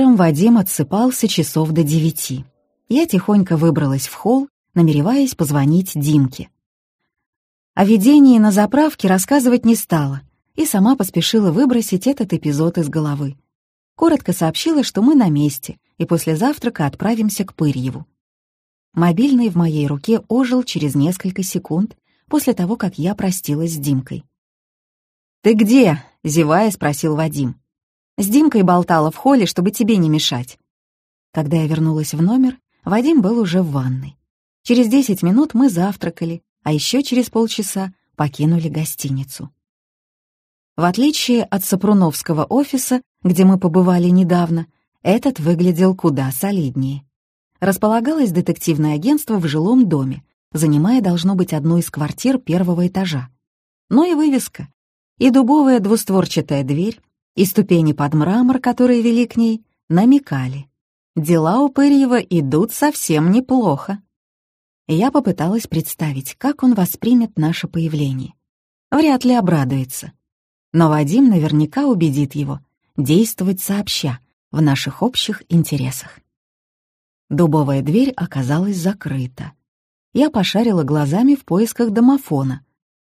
Утром Вадим отсыпался часов до девяти. Я тихонько выбралась в холл, намереваясь позвонить Димке. О видении на заправке рассказывать не стала и сама поспешила выбросить этот эпизод из головы. Коротко сообщила, что мы на месте, и после завтрака отправимся к Пырьеву. Мобильный в моей руке ожил через несколько секунд после того, как я простилась с Димкой. «Ты где?» — зевая спросил Вадим. «С Димкой болтала в холле, чтобы тебе не мешать». Когда я вернулась в номер, Вадим был уже в ванной. Через десять минут мы завтракали, а еще через полчаса покинули гостиницу. В отличие от Сапруновского офиса, где мы побывали недавно, этот выглядел куда солиднее. Располагалось детективное агентство в жилом доме, занимая, должно быть, одну из квартир первого этажа. Но и вывеска, и дубовая двустворчатая дверь, и ступени под мрамор, которые вели к ней, намекали. Дела у Пырьева идут совсем неплохо. Я попыталась представить, как он воспримет наше появление. Вряд ли обрадуется. Но Вадим наверняка убедит его действовать сообща, в наших общих интересах. Дубовая дверь оказалась закрыта. Я пошарила глазами в поисках домофона.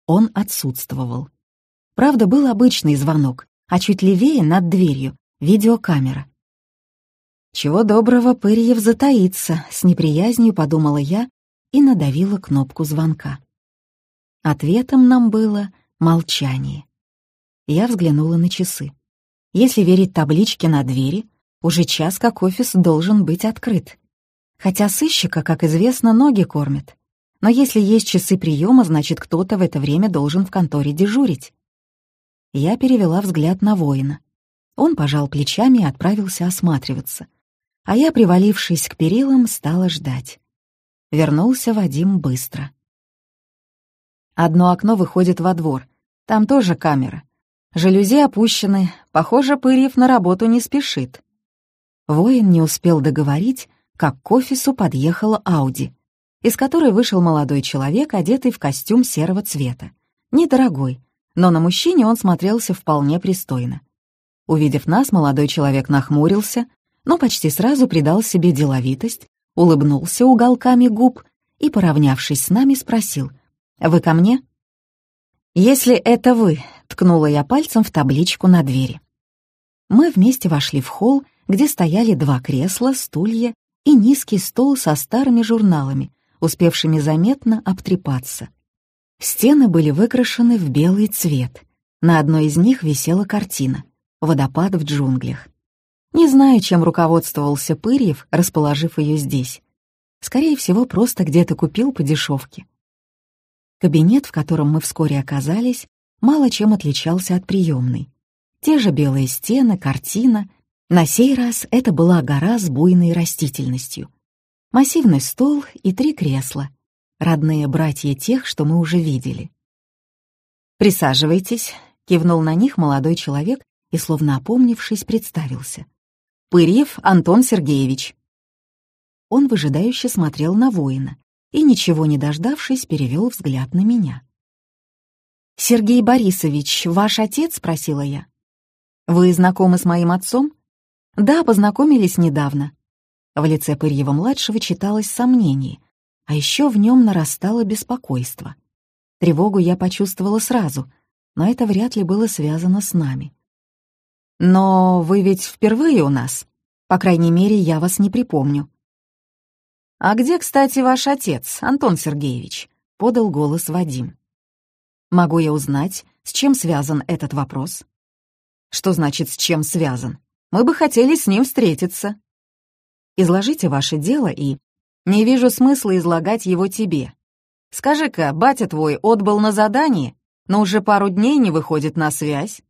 Он отсутствовал. Правда, был обычный звонок, а чуть левее над дверью — видеокамера. «Чего доброго, Пырьев затаится», — с неприязнью подумала я и надавила кнопку звонка. Ответом нам было молчание. Я взглянула на часы. Если верить табличке на двери, уже час как офис должен быть открыт. Хотя сыщика, как известно, ноги кормят. Но если есть часы приема, значит, кто-то в это время должен в конторе дежурить. Я перевела взгляд на воина. Он пожал плечами и отправился осматриваться. А я, привалившись к перилам, стала ждать. Вернулся Вадим быстро. Одно окно выходит во двор. Там тоже камера. Жалюзи опущены. Похоже, Пырьев на работу не спешит. Воин не успел договорить, как к офису подъехала Ауди, из которой вышел молодой человек, одетый в костюм серого цвета. Недорогой, но на мужчине он смотрелся вполне пристойно. Увидев нас, молодой человек нахмурился, но почти сразу придал себе деловитость, улыбнулся уголками губ и, поравнявшись с нами, спросил «Вы ко мне?» «Если это вы», — ткнула я пальцем в табличку на двери. Мы вместе вошли в холл, где стояли два кресла, стулья и низкий стол со старыми журналами, успевшими заметно обтрепаться. Стены были выкрашены в белый цвет. На одной из них висела картина «Водопад в джунглях». Не знаю, чем руководствовался Пырьев, расположив ее здесь. Скорее всего, просто где-то купил по дешевке. Кабинет, в котором мы вскоре оказались, мало чем отличался от приемной. Те же белые стены, картина. На сей раз это была гора с буйной растительностью. Массивный стол и три кресла, родные братья тех, что мы уже видели. «Присаживайтесь», — кивнул на них молодой человек и, словно опомнившись, представился. «Пырьев Антон Сергеевич». Он выжидающе смотрел на воина и, ничего не дождавшись, перевел взгляд на меня. «Сергей Борисович, ваш отец?» — спросила я. «Вы знакомы с моим отцом?» «Да, познакомились недавно». В лице Пырьева-младшего читалось сомнение, а еще в нем нарастало беспокойство. Тревогу я почувствовала сразу, но это вряд ли было связано с нами. «Но вы ведь впервые у нас. По крайней мере, я вас не припомню». «А где, кстати, ваш отец, Антон Сергеевич?» — подал голос Вадим. Могу я узнать, с чем связан этот вопрос? Что значит «с чем связан»? Мы бы хотели с ним встретиться. Изложите ваше дело и... Не вижу смысла излагать его тебе. Скажи-ка, батя твой отбыл на задание, но уже пару дней не выходит на связь.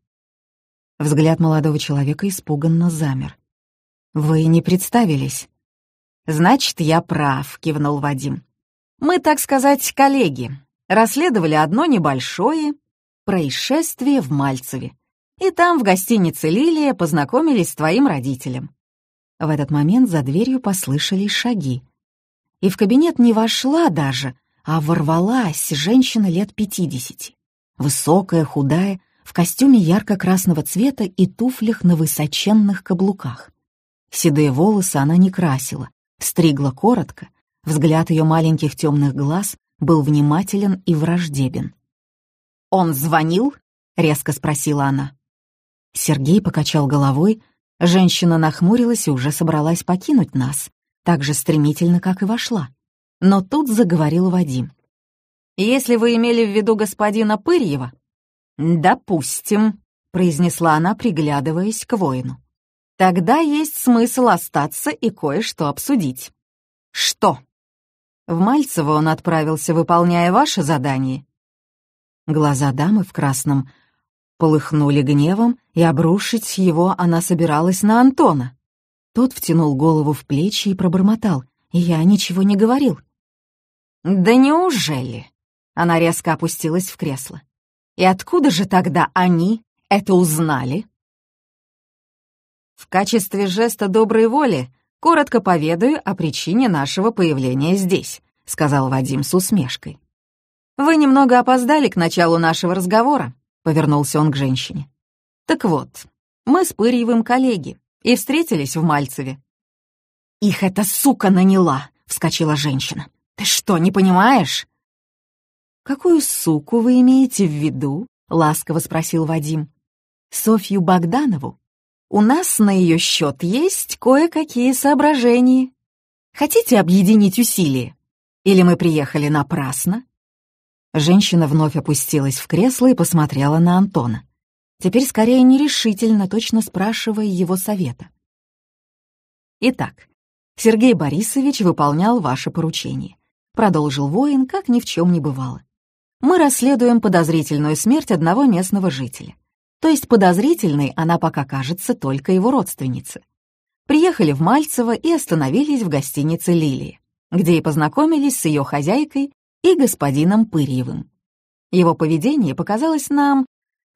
Взгляд молодого человека испуганно замер. «Вы не представились». «Значит, я прав», — кивнул Вадим. «Мы, так сказать, коллеги расследовали одно небольшое происшествие в Мальцеве. И там, в гостинице «Лилия», познакомились с твоим родителем. В этот момент за дверью послышались шаги. И в кабинет не вошла даже, а ворвалась женщина лет пятидесяти. Высокая, худая, в костюме ярко-красного цвета и туфлях на высоченных каблуках. Седые волосы она не красила, стригла коротко, взгляд ее маленьких темных глаз был внимателен и враждебен. «Он звонил?» — резко спросила она. Сергей покачал головой, женщина нахмурилась и уже собралась покинуть нас, так же стремительно, как и вошла. Но тут заговорил Вадим. «Если вы имели в виду господина Пырьева...» «Допустим», — произнесла она, приглядываясь к воину. «Тогда есть смысл остаться и кое-что обсудить». «Что?» В Мальцево он отправился, выполняя ваше задание. Глаза дамы в красном полыхнули гневом, и обрушить его она собиралась на Антона. Тот втянул голову в плечи и пробормотал. «Я ничего не говорил». «Да неужели?» Она резко опустилась в кресло. «И откуда же тогда они это узнали?» В качестве жеста доброй воли коротко поведаю о причине нашего появления здесь», — сказал Вадим с усмешкой. «Вы немного опоздали к началу нашего разговора», — повернулся он к женщине. «Так вот, мы с Пырьевым коллеги и встретились в Мальцеве». «Их эта сука наняла», — вскочила женщина. «Ты что, не понимаешь?» «Какую суку вы имеете в виду?» — ласково спросил Вадим. «Софью Богданову? У нас на ее счет есть кое-какие соображения. Хотите объединить усилия? Или мы приехали напрасно?» Женщина вновь опустилась в кресло и посмотрела на Антона. Теперь скорее нерешительно, точно спрашивая его совета. «Итак, Сергей Борисович выполнял ваше поручение», — продолжил воин, как ни в чем не бывало мы расследуем подозрительную смерть одного местного жителя. То есть подозрительной она пока кажется только его родственнице. Приехали в Мальцево и остановились в гостинице «Лилии», где и познакомились с ее хозяйкой и господином Пырьевым. Его поведение показалось нам,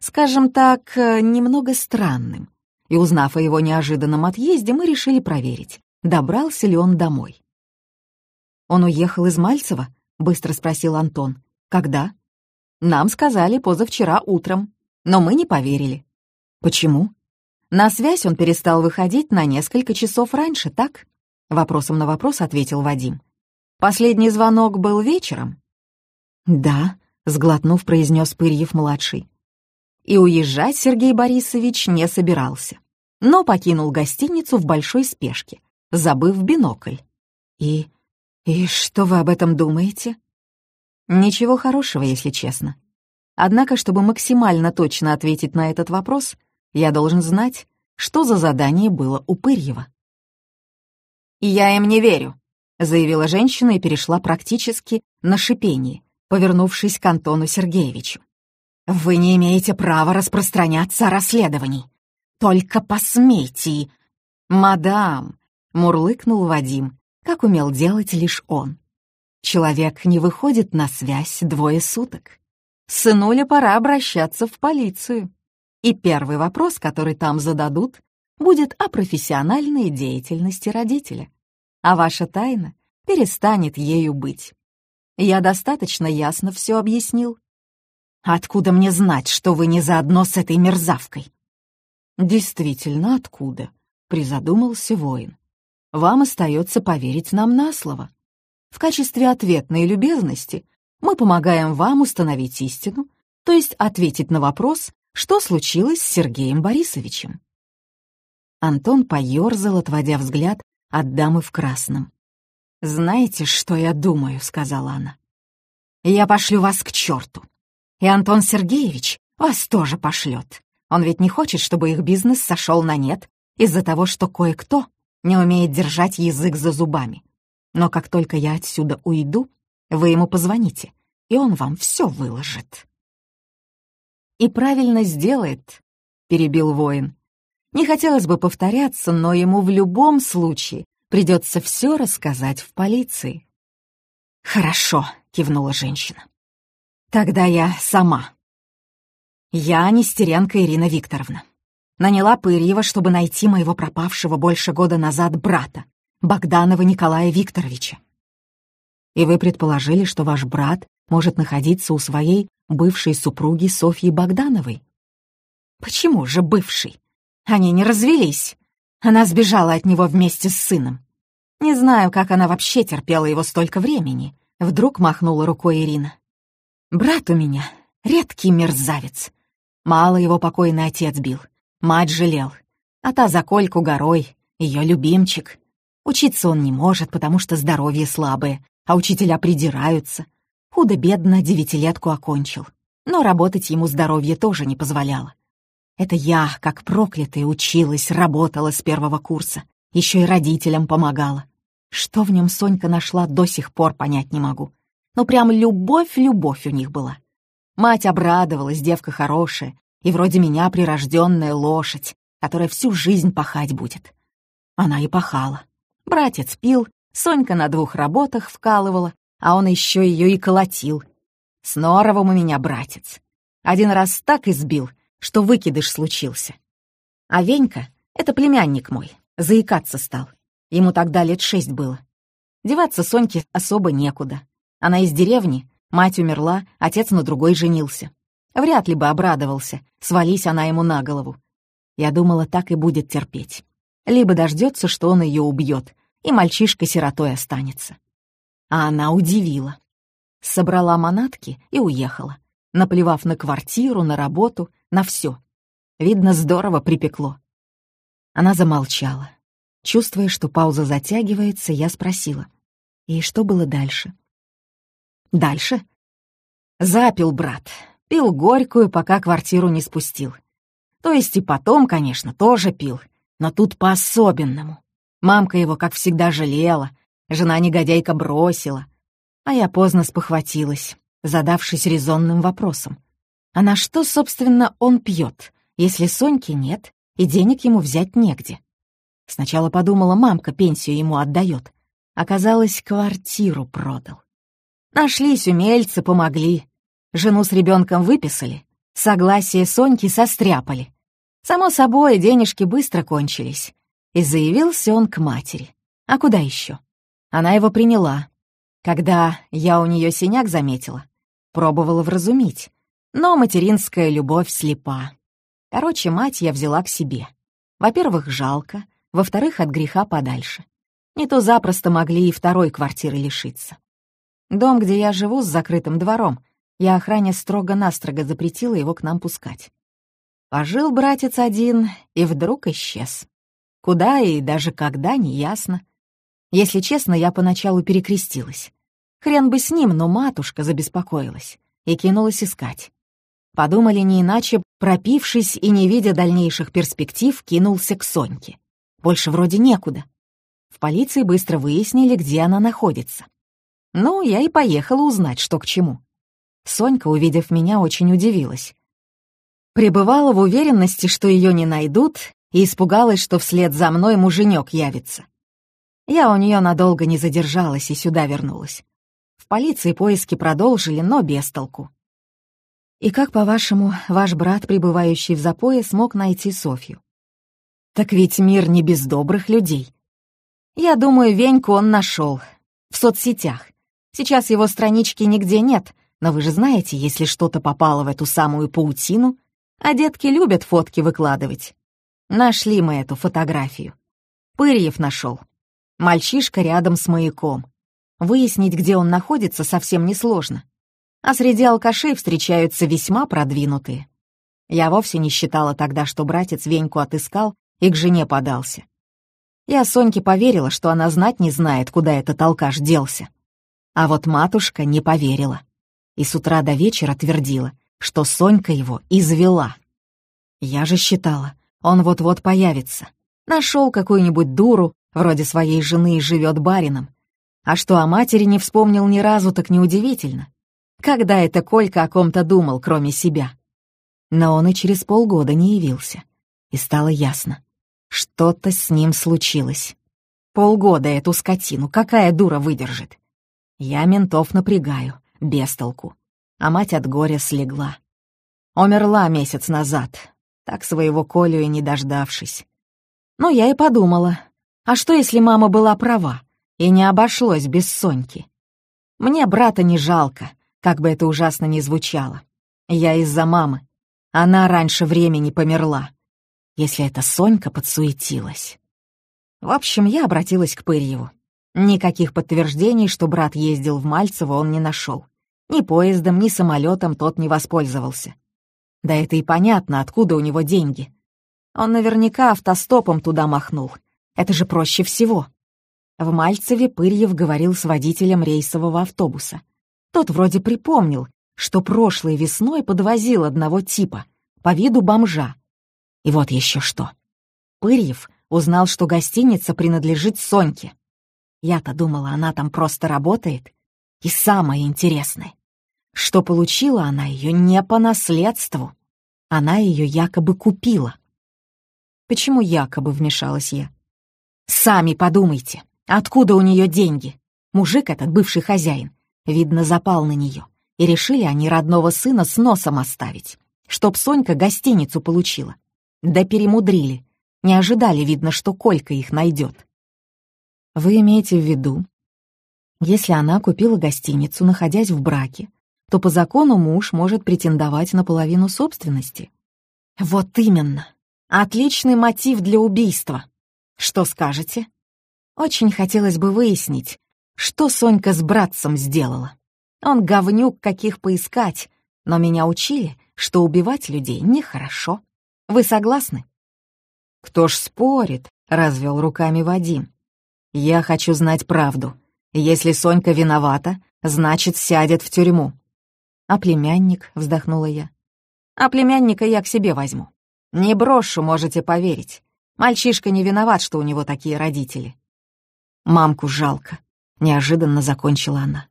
скажем так, немного странным, и, узнав о его неожиданном отъезде, мы решили проверить, добрался ли он домой. «Он уехал из Мальцева?» — быстро спросил Антон. «Когда?» «Нам сказали позавчера утром, но мы не поверили». «Почему?» «На связь он перестал выходить на несколько часов раньше, так?» Вопросом на вопрос ответил Вадим. «Последний звонок был вечером?» «Да», — сглотнув, произнес Пырьев-младший. И уезжать Сергей Борисович не собирался, но покинул гостиницу в большой спешке, забыв бинокль. «И... и что вы об этом думаете?» Ничего хорошего, если честно. Однако, чтобы максимально точно ответить на этот вопрос, я должен знать, что за задание было у Пырьева. «Я им не верю», — заявила женщина и перешла практически на шипение, повернувшись к Антону Сергеевичу. «Вы не имеете права распространяться о расследовании. Только посмейте!» «Мадам!» — мурлыкнул Вадим, как умел делать лишь он. Человек не выходит на связь двое суток. Сынуле пора обращаться в полицию. И первый вопрос, который там зададут, будет о профессиональной деятельности родителя. А ваша тайна перестанет ею быть. Я достаточно ясно все объяснил. Откуда мне знать, что вы не заодно с этой мерзавкой? Действительно, откуда? Призадумался воин. Вам остается поверить нам на слово. В качестве ответной любезности мы помогаем вам установить истину, то есть ответить на вопрос, что случилось с Сергеем Борисовичем. Антон поёрзал, отводя взгляд от дамы в красном. «Знаете, что я думаю?» — сказала она. «Я пошлю вас к черту. И Антон Сергеевич вас тоже пошлет. Он ведь не хочет, чтобы их бизнес сошел на нет из-за того, что кое-кто не умеет держать язык за зубами. Но как только я отсюда уйду, вы ему позвоните, и он вам все выложит». «И правильно сделает», — перебил воин. «Не хотелось бы повторяться, но ему в любом случае придется все рассказать в полиции». «Хорошо», — кивнула женщина. «Тогда я сама». «Я Нестеренко Ирина Викторовна. Наняла Пырьева, чтобы найти моего пропавшего больше года назад брата. Богданова Николая Викторовича. И вы предположили, что ваш брат может находиться у своей бывшей супруги Софьи Богдановой? Почему же бывший? Они не развелись. Она сбежала от него вместе с сыном. Не знаю, как она вообще терпела его столько времени. Вдруг махнула рукой Ирина. Брат у меня редкий мерзавец. Мало его покойный отец бил. Мать жалел. А та за Кольку горой, ее любимчик. Учиться он не может, потому что здоровье слабое, а учителя придираются. Худо-бедно девятилетку окончил. Но работать ему здоровье тоже не позволяло. Это я, как проклятая, училась, работала с первого курса. Еще и родителям помогала. Что в нем Сонька нашла, до сих пор понять не могу. Ну, прям любовь-любовь у них была. Мать обрадовалась, девка хорошая, и вроде меня прирожденная лошадь, которая всю жизнь пахать будет. Она и пахала. Братец пил, Сонька на двух работах вкалывала, а он еще ее и колотил. С Норовым у меня братец. Один раз так избил, что выкидыш случился. А Венька — это племянник мой, заикаться стал. Ему тогда лет шесть было. Деваться Соньке особо некуда. Она из деревни, мать умерла, отец на другой женился. Вряд ли бы обрадовался, свались она ему на голову. Я думала, так и будет терпеть. Либо дождется, что он ее убьет, и мальчишка сиротой останется. А она удивила. Собрала манатки и уехала, наплевав на квартиру, на работу, на все. Видно, здорово припекло. Она замолчала. Чувствуя, что пауза затягивается, я спросила. И что было дальше? Дальше? Запил брат. Пил горькую, пока квартиру не спустил. То есть и потом, конечно, тоже пил, но тут по-особенному. Мамка его, как всегда, жалела, жена-негодяйка бросила. А я поздно спохватилась, задавшись резонным вопросом. А на что, собственно, он пьет, если Соньки нет и денег ему взять негде? Сначала подумала, мамка пенсию ему отдает. Оказалось, квартиру продал. Нашлись умельцы, помогли. Жену с ребенком выписали. Согласие Соньки состряпали. Само собой, денежки быстро кончились. И заявился он к матери. А куда еще? Она его приняла. Когда я у нее синяк заметила, пробовала вразумить. Но материнская любовь слепа. Короче, мать я взяла к себе. Во-первых, жалко, во-вторых, от греха подальше. Не то запросто могли и второй квартиры лишиться. Дом, где я живу, с закрытым двором, я охране строго-настрого запретила его к нам пускать. Пожил братец один и вдруг исчез. Куда и даже когда, не ясно. Если честно, я поначалу перекрестилась. Хрен бы с ним, но матушка забеспокоилась и кинулась искать. Подумали не иначе, пропившись и не видя дальнейших перспектив, кинулся к Соньке. Больше вроде некуда. В полиции быстро выяснили, где она находится. Ну, я и поехала узнать, что к чему. Сонька, увидев меня, очень удивилась. Пребывала в уверенности, что ее не найдут, и испугалась, что вслед за мной муженек явится. Я у нее надолго не задержалась и сюда вернулась. В полиции поиски продолжили, но без толку. И как, по-вашему, ваш брат, пребывающий в запое, смог найти Софью? Так ведь мир не без добрых людей. Я думаю, Веньку он нашел в соцсетях. Сейчас его странички нигде нет, но вы же знаете, если что-то попало в эту самую паутину, а детки любят фотки выкладывать. Нашли мы эту фотографию. Пырьев нашел. Мальчишка рядом с маяком. Выяснить, где он находится, совсем несложно. А среди алкашей встречаются весьма продвинутые. Я вовсе не считала тогда, что братец Веньку отыскал и к жене подался. Я Соньке поверила, что она знать не знает, куда этот алкаш делся. А вот матушка не поверила. И с утра до вечера твердила, что Сонька его извела. Я же считала, он вот-вот появится. Нашел какую-нибудь дуру, вроде своей жены и живет барином. А что о матери не вспомнил ни разу, так неудивительно. Когда это Колька о ком-то думал, кроме себя? Но он и через полгода не явился. И стало ясно. Что-то с ним случилось. Полгода эту скотину какая дура выдержит? Я ментов напрягаю, без толку. А мать от горя слегла. Умерла месяц назад, так своего Колю и не дождавшись. Ну, я и подумала, а что, если мама была права и не обошлось без Соньки? Мне брата не жалко, как бы это ужасно ни звучало. Я из-за мамы. Она раньше времени померла. Если эта Сонька подсуетилась. В общем, я обратилась к Пырьеву. Никаких подтверждений, что брат ездил в Мальцево, он не нашел. Ни поездом, ни самолетом тот не воспользовался. Да это и понятно, откуда у него деньги. Он наверняка автостопом туда махнул. Это же проще всего. В Мальцеве Пырьев говорил с водителем рейсового автобуса. Тот вроде припомнил, что прошлой весной подвозил одного типа, по виду бомжа. И вот еще что. Пырьев узнал, что гостиница принадлежит Соньке. Я-то думала, она там просто работает. И самое интересное, что получила она ее не по наследству. Она ее якобы купила. Почему якобы вмешалась я? Сами подумайте, откуда у нее деньги? Мужик этот, бывший хозяин, видно, запал на нее. И решили они родного сына с носом оставить, чтоб Сонька гостиницу получила. Да перемудрили. Не ожидали, видно, что Колька их найдет. Вы имеете в виду, если она купила гостиницу, находясь в браке, то по закону муж может претендовать на половину собственности. Вот именно. Отличный мотив для убийства. Что скажете? Очень хотелось бы выяснить, что Сонька с братцем сделала. Он говнюк, каких поискать, но меня учили, что убивать людей нехорошо. Вы согласны? Кто ж спорит, развел руками Вадим. Я хочу знать правду. Если Сонька виновата, значит, сядет в тюрьму. «А племянник?» — вздохнула я. «А племянника я к себе возьму. Не брошу, можете поверить. Мальчишка не виноват, что у него такие родители». «Мамку жалко», — неожиданно закончила она.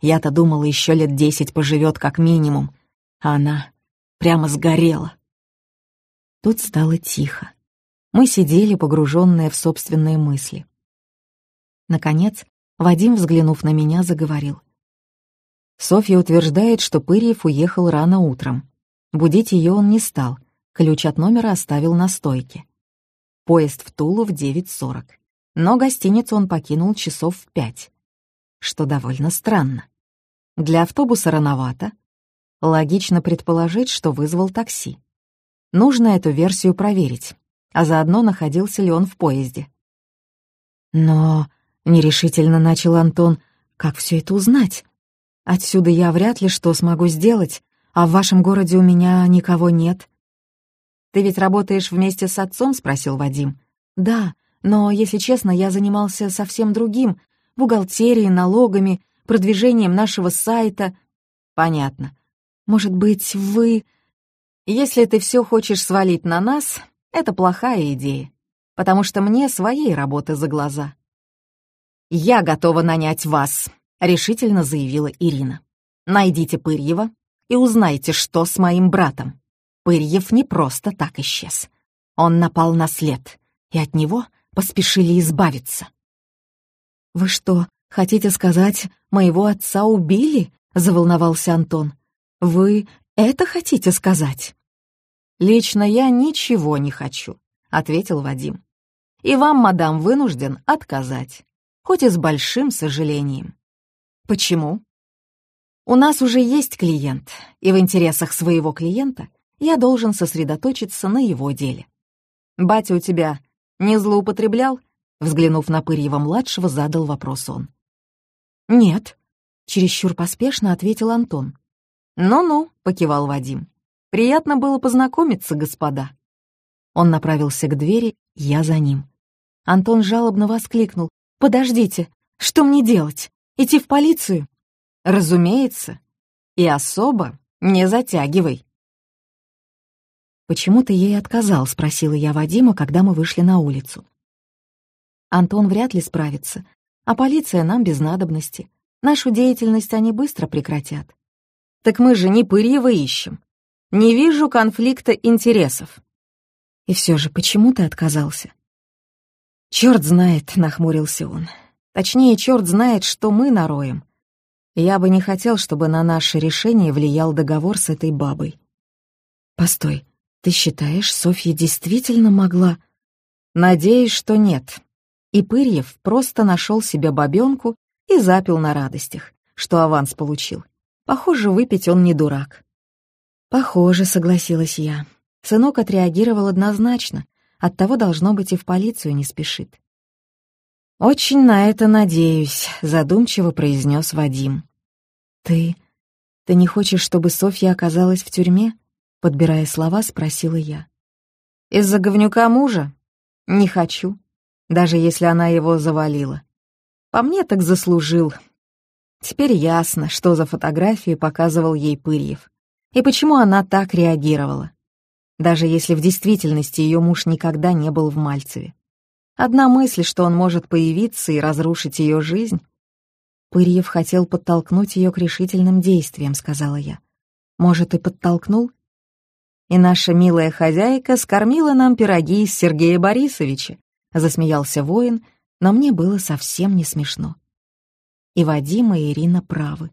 «Я-то думала, еще лет десять поживет как минимум, а она прямо сгорела». Тут стало тихо. Мы сидели, погруженные в собственные мысли. Наконец, Вадим, взглянув на меня, заговорил. Софья утверждает, что Пырьев уехал рано утром. Будить ее он не стал, ключ от номера оставил на стойке. Поезд в Тулу в 9.40, но гостиницу он покинул часов в пять, что довольно странно. Для автобуса рановато. Логично предположить, что вызвал такси. Нужно эту версию проверить, а заодно находился ли он в поезде. Но, — нерешительно начал Антон, — как все это узнать? Отсюда я вряд ли что смогу сделать, а в вашем городе у меня никого нет». «Ты ведь работаешь вместе с отцом?» — спросил Вадим. «Да, но, если честно, я занимался совсем другим — бухгалтерией, налогами, продвижением нашего сайта». «Понятно. Может быть, вы...» «Если ты все хочешь свалить на нас, это плохая идея, потому что мне своей работы за глаза». «Я готова нанять вас», — решительно заявила Ирина. «Найдите Пырьева и узнайте, что с моим братом. Пырьев не просто так исчез. Он напал на след, и от него поспешили избавиться». «Вы что, хотите сказать, моего отца убили?» — заволновался Антон. «Вы это хотите сказать?» «Лично я ничего не хочу», — ответил Вадим. «И вам, мадам, вынужден отказать, хоть и с большим сожалением. Почему? У нас уже есть клиент, и в интересах своего клиента я должен сосредоточиться на его деле. Батя у тебя не злоупотреблял? Взглянув на Пырьева-младшего, задал вопрос он. «Нет», — чересчур поспешно ответил Антон. «Ну-ну», — покивал Вадим. «Приятно было познакомиться, господа». Он направился к двери, я за ним. Антон жалобно воскликнул. «Подождите, что мне делать? Идти в полицию? Разумеется. И особо не затягивай. «Почему ты ей отказал?» — спросила я Вадима, когда мы вышли на улицу. «Антон вряд ли справится, а полиция нам без надобности. Нашу деятельность они быстро прекратят». «Так мы же не Пырьева ищем. Не вижу конфликта интересов». «И все же, почему ты отказался?» «Черт знает», — нахмурился он. Точнее, черт знает, что мы нароем. Я бы не хотел, чтобы на наше решение влиял договор с этой бабой. Постой, ты считаешь, Софья действительно могла? Надеюсь, что нет. И Пырьев просто нашел себе бабенку и запил на радостях, что аванс получил. Похоже, выпить он не дурак. Похоже, согласилась я. Сынок отреагировал однозначно, оттого должно быть и в полицию не спешит. «Очень на это надеюсь», — задумчиво произнес Вадим. «Ты... ты не хочешь, чтобы Софья оказалась в тюрьме?» Подбирая слова, спросила я. «Из-за говнюка мужа? Не хочу, даже если она его завалила. По мне так заслужил. Теперь ясно, что за фотографии показывал ей Пырьев, и почему она так реагировала. Даже если в действительности ее муж никогда не был в Мальцеве. Одна мысль, что он может появиться и разрушить ее жизнь. Пырьев хотел подтолкнуть ее к решительным действиям, сказала я. Может, и подтолкнул? И наша милая хозяйка скормила нам пироги из Сергея Борисовича, засмеялся воин, но мне было совсем не смешно. И Вадим, и Ирина правы.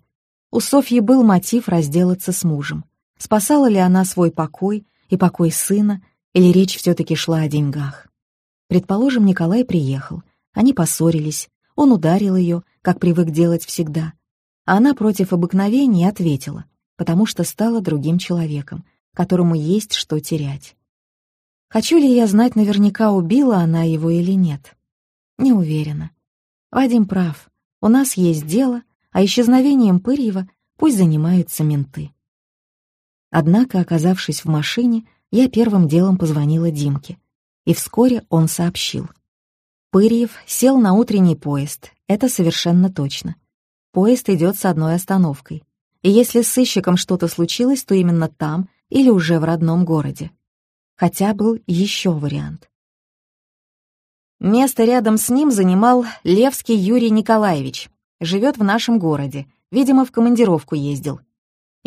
У Софьи был мотив разделаться с мужем. Спасала ли она свой покой и покой сына, или речь все-таки шла о деньгах? Предположим, Николай приехал, они поссорились, он ударил ее, как привык делать всегда. А она против обыкновений ответила, потому что стала другим человеком, которому есть что терять. Хочу ли я знать наверняка, убила она его или нет? Не уверена. Вадим прав. У нас есть дело, а исчезновением Пырьева пусть занимаются менты. Однако, оказавшись в машине, я первым делом позвонила Димке и вскоре он сообщил. Пырьев сел на утренний поезд, это совершенно точно. Поезд идет с одной остановкой. И если с сыщиком что-то случилось, то именно там или уже в родном городе. Хотя был еще вариант. Место рядом с ним занимал Левский Юрий Николаевич. Живет в нашем городе, видимо, в командировку ездил.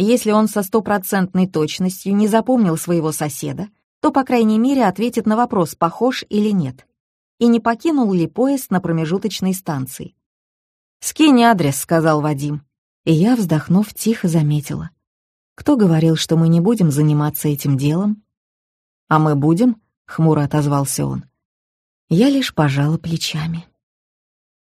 Если он со стопроцентной точностью не запомнил своего соседа, то, по крайней мере, ответит на вопрос, похож или нет. И не покинул ли поезд на промежуточной станции. «Скинь адрес», — сказал Вадим. И я, вздохнув, тихо заметила. «Кто говорил, что мы не будем заниматься этим делом?» «А мы будем?» — хмуро отозвался он. Я лишь пожала плечами.